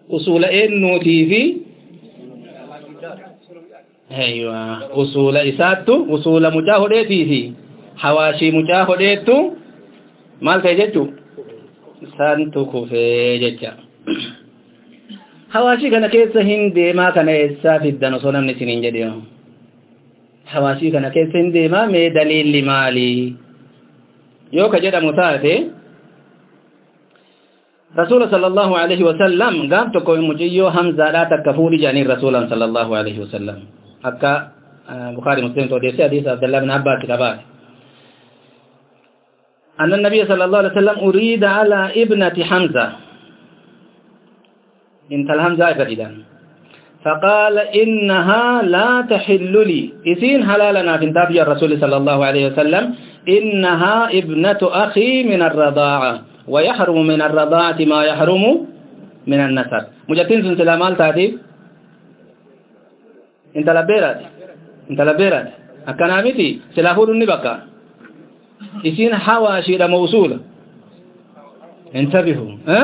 [SPEAKER 3] usula eennuutii fi aywa usula isaattu usula mucaa hodheetii fi hawaashii mucaa hodheettu maal ta'e jechu isaantu kufee jecha hawaashii kana keessa hin deemaa kana eessaa kana keessa hin deemaa mee daliilli maalii yoo ka jedhamu taate رسول صلى الله عليه وسلم قام تكو مجيو همزة لا تكفوني جاني رسولا صلى الله عليه وسلم أكا بخاري مسلم توديسي حديث عبد الله بن عباس كبار أن النبي صلى الله عليه وسلم أريد على ابنة حمزة انت الهمزة فريدا فقال إنها لا تحل لي. إسين حلالنا في انتابي الرسول صلى الله عليه وسلم. إنها ابنة أخي من الرضاعة. ويحرم من الرضاعة ما يحرم من النسب. مجتين سنسلا مال تاتي. انت لبيرات. انت لبيرات. أكنامتي سلافور النبكة إسين حواشي موصولة انتبهوا. ها؟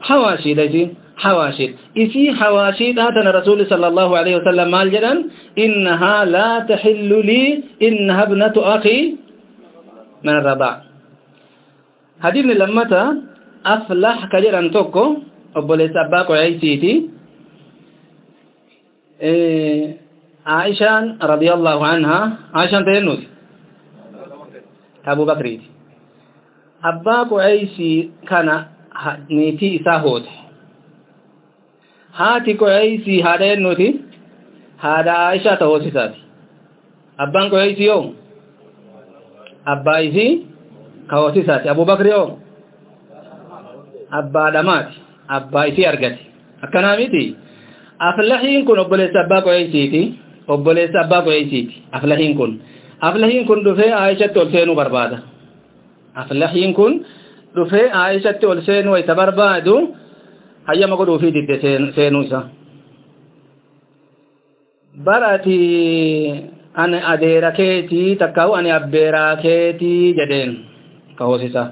[SPEAKER 3] حواشي لسين حواشي. إفي حواشي هاتنا رسول صلى الله عليه وسلم مالجدا إنها لا تحل لي. إنها ابنة أخي من الرضاع هذه لما أفلح كجر أن توكو. أبولي سباك عيسيتي. إيه عائشة رضي الله عنها. عائشة تينوس. أبو بكر. أباك عيسي كان نيتي إساهوته haati qoyaysii haadha een nuti haadha aishaa ta hoosisaati abbaan qoyaysii yoo abbaa isii ka hoosisaati abu bakri yoo abbaa dhamaati abbaa isii argate akkanaa miti aflahiin kun obboleessa abbaa qoyaysiiti obboleessa abbaa qoyaysiiti aflahiin kun aflahiin kun dhufee aayishatti ol seenuu barbaada aflahiin kun dhufee aayishatti ol seenuu isa barbaadu hayyama godhuufii didde seenuu isa barati ani adeera keetii takkaawu ani abbeeraa keetii jedheen ka hoosisa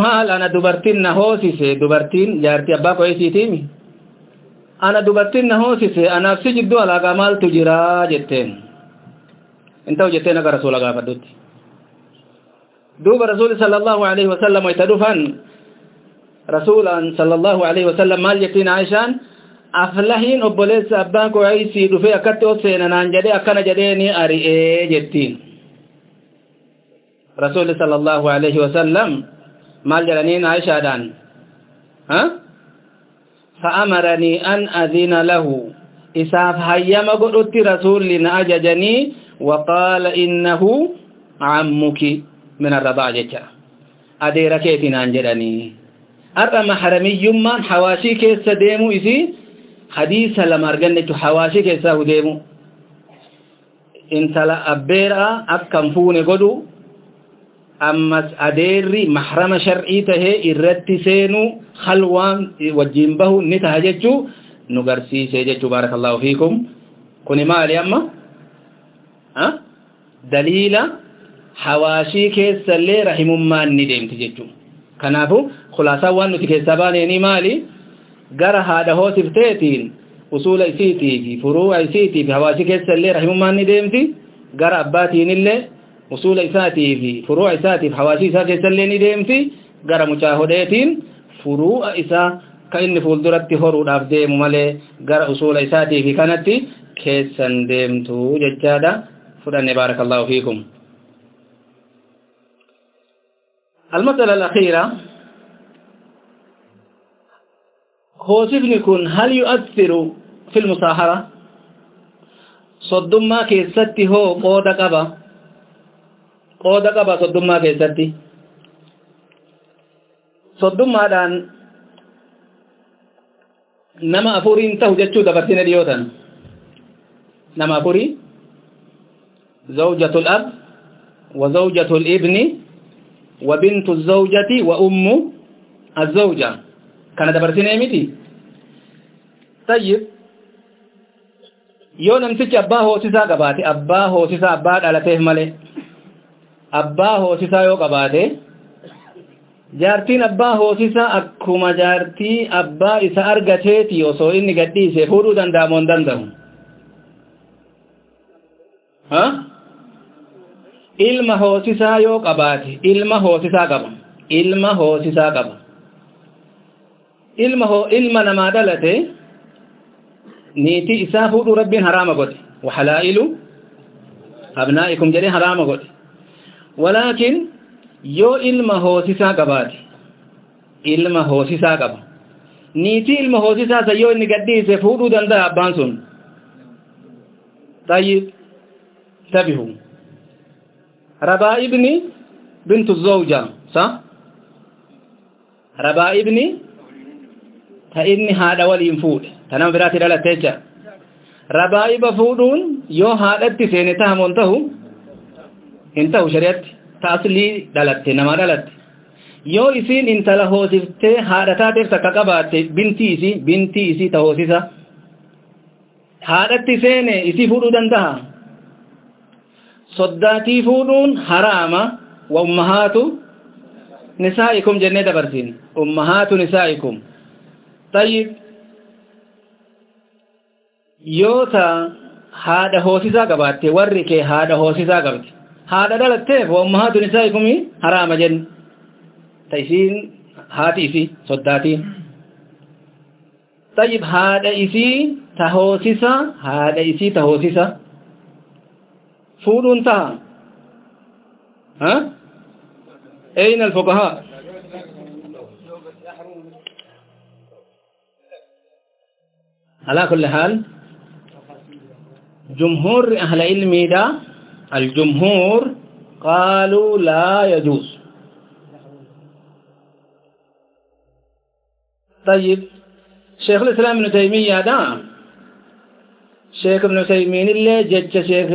[SPEAKER 3] maal ana dubartiin na hoosise dubartiin jaartii abbaa qoyisiitiimi ana dubartiin na hoosise anaaf si jidduu alaagaa maaltu jiraa jetteen in ta'u jetteen akka rasuula gaafadhutti duuba rasuuli sala allahu alaihi wasallam رسول صلى الله عليه وسلم مال يقين عايشان أفلحين أبوليس أبانك وعيسي رفي أكتو سينان جدي أكنا جديني أري إيه جدين. رسول صلى الله عليه وسلم مال جلنين عايشان ها؟ فأمرني أن أذين له. إساف هيما قلت رسول لنا أججني وقال إنه عمك من الرضا جدا أديرك إيه إتنان har'a mahramiyyummaan hawaashii keessa deemu isii hadiisa lama arganne jechu hawaashii keessaa deemu intala abbeeraa akkan fuune godhu ammas adeerri mahrama shar'ii tahee irratti seenuu halwaan wajjin bahu ni taha jechuu nu garsiisee jechuu baarakallahu fiikum kuni maali amma daliila hawaashii keessallee rahimummaan ni deemti jechuu kanaafu خلاصة وان نتي كيسباني ني مالي غره هذا هو سيفتيتين أصول أي سي تي في فروع أي سي تي بهواشي كيسلي رحم ما ني ديمتي غره أباتين الله أصول أي سي تي في فروع أي سي تي بهواشي سا كيسلي ني ديمتي غره مجاهديتين فروع أي سا كاين فول درتي هورو داف دي مالي غره أصول أي سي تي في كانتي كيسن ديمتو ججادا. فدان بارك الله فيكم. المسألة الأخيرة هو هل يؤثر في المصاهرة صدما كيستي هو قودا قبا قودا قبا صدما كيستي صدما دان نما أفوري انتهو جتشو دفرتين اليوتن نما أفوري زوجة الأب وزوجة الابن وبنت الزوجة وأم الزوجة kana dabarsinee miti tayyib yoo namtichi abbaa hoosisaa qabaate abbaa hoosisaa abbaa dhalateef malee abbaa hoosisaa yoo qabaate jaartiin abbaa hoosisaa akkuma jaartii abbaa isa argateeti osoo inni gadhiise fuudhuu danda'amoo hin danda'u ilma hoosisaa yoo qabaate ilma hoosisaa qaba ilma hoosisaa qaba ilma ho ilma namaa dhalate niitii isaa fuudhuu rabbiin haraama godhe wahalaa'ilu abnaa'ikum jedhee haraama godhe walaakin yoo ilma hoosisaa qabaate ilma hoosisaa qaba niitii ilma hoosisaa san yoo inni gadhiise fuudhuu danda'a abbaan sun tayyib tabihu rabaa'ibni bintu zawja sa rabaa'ibni ta inni haadha waliin fuudhe ta nama biraatti dhalatte jecha rabaa'iba fuudhuun yoo haadhatti seene tahamoon tahu hin tahu shari'atti ta aslii dhalatte namaa dhalatte yoo isiin intala hoosiftee haadha taateef takka qabaatte bintii isii bintii isii ta hoosisa haadhatti seene isii fuudhuu dandaha soddaatii fuudhuun haraama wa ummahaatu nisaa'ikum jennee dabarsin ummahaatu nisaa'ikum warri kee haadha hoosisaa qabte haadha dhalatteef wa ummahaatu nisaa'ikum haraama jenne ta isiin haati isii soddaatii tayyib haadha isii ta hoosisa haadha isii ta hoosisa fuudhuun taha ha أين الفقهاء على كل حال جمهور أهل علم دا الجمهور قالوا لا يجوز. طيب شيخ الإسلام ابن تيمية دا شيخ ابن تيمين اللي جج شيخ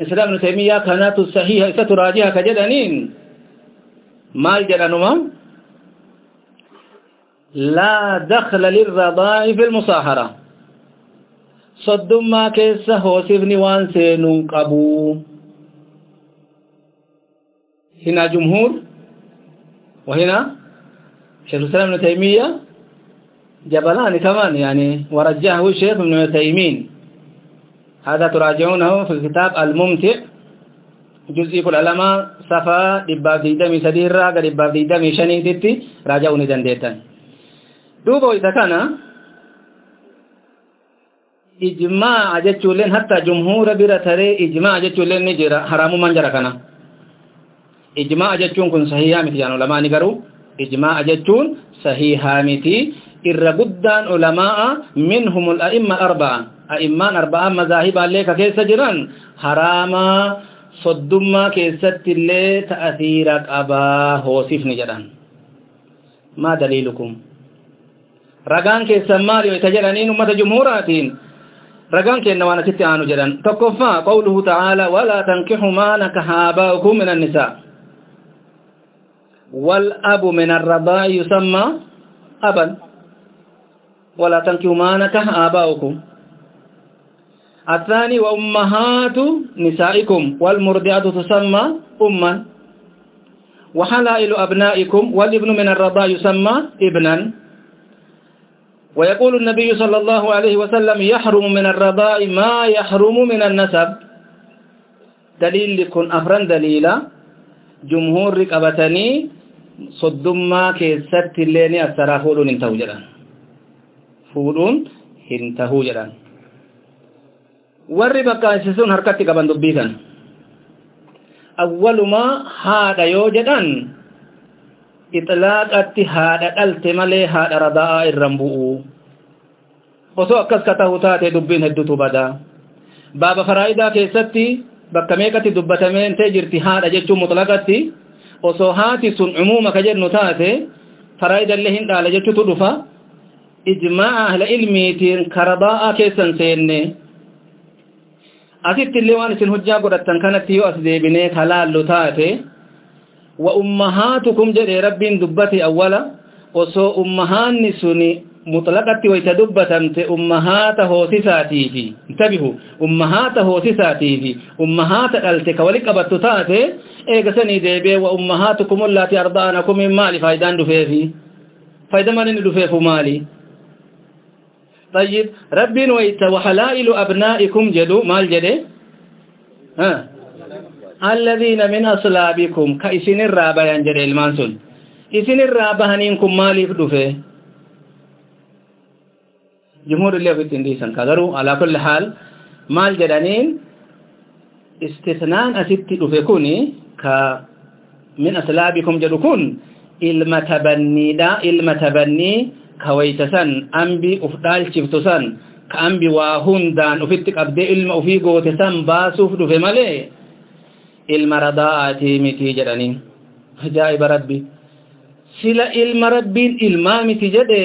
[SPEAKER 3] الإسلام ابن تيمية كانت صحيحة ستراجعها كجدنين. maal jedhanuma laa dakla lirradaa'i fi lmusaahara صدوما كيسا هوسفني وان سينو قبو هنا جمهور وهنا شيخ السلام من تيمية جبلاني كمان يعني ورجعه الشيخ من تيمين هذا تراجعونه في الكتاب الممتع جزء كل علماء صفا لباب دمي سديرا لباب دمي شنين تتي راجعوني دان ديتان دوبو إذا كان ijmaa'a jechuulleen hatta jumhuura bira taree ijmaa'a jechuulleen ni jira haraamummaan jara kana ijmaa'a jechuun kun sahihaa miti jaan ulamaani garuu ijmaa'a jechuun sahihaa miti irra guddaan ulamaa'a minhumul a'imma arba'a a'immaan arba'aan mazaahibaallee ka keessa jiran haraamaa soddummaa keessatti illee ta'asiira qabaa hoosifni jedhan maa daliilukum ragaan keessan maali ita jedhaniin ummata jumhuuraatiin ragaan kenna waan asitti aanu jedhan tokkoffaa qawluhu ta'aala walaa tankixu maa nakaha aabaa'ukum min annisaa والأب من الرضاع يسمى أبا. ولا تنكحوا ما نكح آباؤكم. الثاني وأمهات نسائكم. والمرضعة تسمى أما. وحلائل أبنائكم. والابن من الرضاع يسمى ابنا. ويقول النبي صلى الله عليه وسلم يحرم من الرضاء ما يحرم من النسب. دليل لكن أفرن دليلا جمهور رقبتني صدما كيست الليني أسرى فولون انتهوا جران فولون انتهوا جران warri bakkaasisuun harkatti qaban dubbii kana awwalumaa haadha yoo ixlaaqatti haadha dhalte malee haadha rada'aa irran bu'u. Osoo akkas ka tahu taate dubbiin heddutu bada baaba faraa'idaa keessatti bakka meeqatti dubbatamee jirti haadha jechuun mutlaqatti osoo haati sun cumuuma ka jennu taate faraa'idallee hin dhaala jechutu dhufa. Ijmaa'a ahla ilmiitiin ka rada'aa keessan seenne. Asitti illee waan isin hujjaa godhattan kanatti yoo as deebinee kalaallu taate awwala osoo ummahaanni suni mutlaqatti wayta dubbatamte ummahaata hoosisaatii fi intabihu ummahaata hoosisaatii fi ummahaata dhalte ka wali qabattu taate eegasanii deebee wa ummahaatukum allaati arda'anakum min maali faayidaan dhufeefi faayida man inni dhufeefu maali طيب ربين ويت وحلائل أبنائكم جدو مال جدي ها الذين من أصلابكم كإسن الرابع ينجري المانسون إسن الرابع هنينكم مالي دفه جمهور اللي في التنديسان كذروا على كل حال مال جدانين استثناء أسيت دفه كوني ك من أصلابكم جدو كون ilma tabanniidha ilma tabannii ka wayta san ambi uf dhaalchiftu san ka ambi waa hundaan ufitti qabdee ilma ufii goote san baasuuf dhufe malee ilma radaa'aatii miti jedhanii ajaa'iba rabbi sila ilma rabbiin ilmaa miti jedhe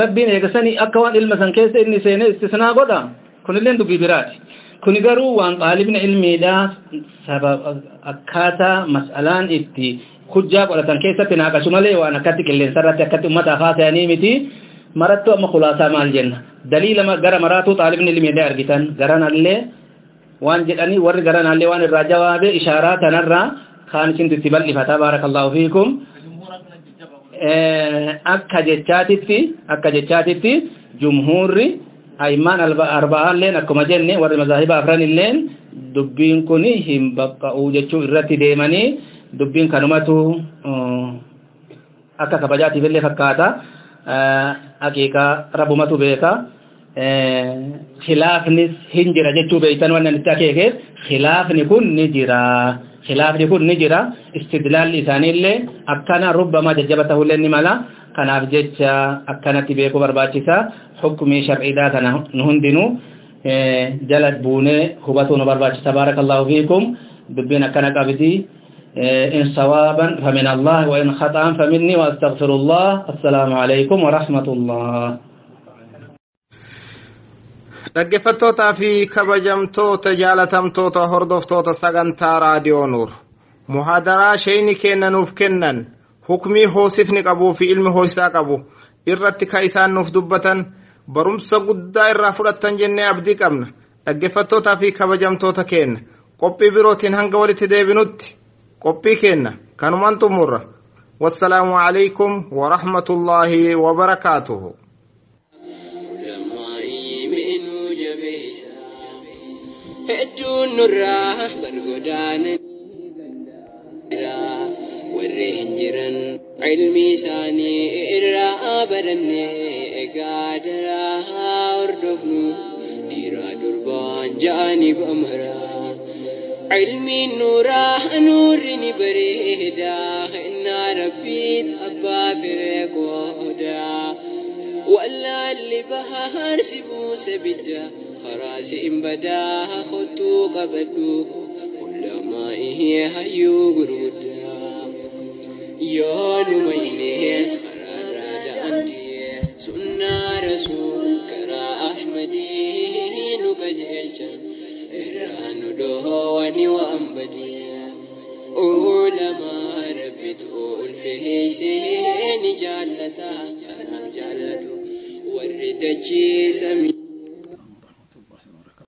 [SPEAKER 3] rabbiin eegasanii akka waan ilma san keessa inni seene istisnaa godha kunilleen dubbii biraati kuni garuu waan qaalibna ilmiidha sabab akkaataa mas'alaan itti hujjaa godhatan keessatti naaqashu malee waan akkatti qilleensa irratti akkatti ummata haasa'anii miti marattu amma khulaasaa maal jenna daliila gara maraatuu xaalibni ilmiidha argitan garanallee waan jedhanii warri garanallee waan irraa jawaabe ishaaraa tanarraa kaan isintu itti bal'ifata baarakallahu fiikum akka jechaatitti akka jechaatitti jumhuurri aymaan arba'aalleen akkuma jenne warri mazaahiba afran illeen dubbiin kun hin baqqa'uu jechuu irratti deemanii dubbiin kanumatu akka kabajaatiif illee fakkaata haqiiqaa rabbumatu beeka خلاف نس هنجرا جتوبة إتان وأنا نتاكي خلاف نكون نجرا خلاف نكون نجرا استدلال إتاني اللي أكنا ربما ججبته لني مالا كان أفجتشا أكنا تبيكو برباتشيسا. حكم شرعيدا كان نهندنو. إيه، جلد بوني خبتون برباتشيسا. بارك الله فيكم. ببين أكنا قابدي. إيه، إن صوابا فمن الله وإن خطأ فمني وأستغفر الله. السلام عليكم ورحمة الله.
[SPEAKER 2] Dhaggeeffattootaa fi kabajamtoota jaalatamtoota hordoftoota sagantaa raadiyoo nuur muhaadaraa sheeyni kenna nuuf kennan hukmii hoosifni qabuu fi ilmi hoosisaa qabu irratti ka isaan nuuf dubbatan barumsa guddaa irraa fudhattan jennee abdii qabna dhaggeeffattootaa fi kabajamtoota kenna qophii birootiin hanga walitti deebinutti qophii kenna kanumaan xumurra wassalaamu alaykum warahmatullaahi wabarakaatuhu
[SPEAKER 4] warri hin jiran ilmi isaanii irraa baranne egaa daraa hordofnu dhiiraa durbaan ja'aniif amaraa علمي نورا نور بريدا إن ربي أبا وهدا ولا اللي بهار سبوس خراس إن بدا خطو قبدو كل ما هي هيو غرودا يون مينه خرارا عندي سنة رسول كرا أحمدي dhoowwani waan badiya ulama rabbitu ulfeessee ni jaallata kanaaf jaallatu warri dachee samii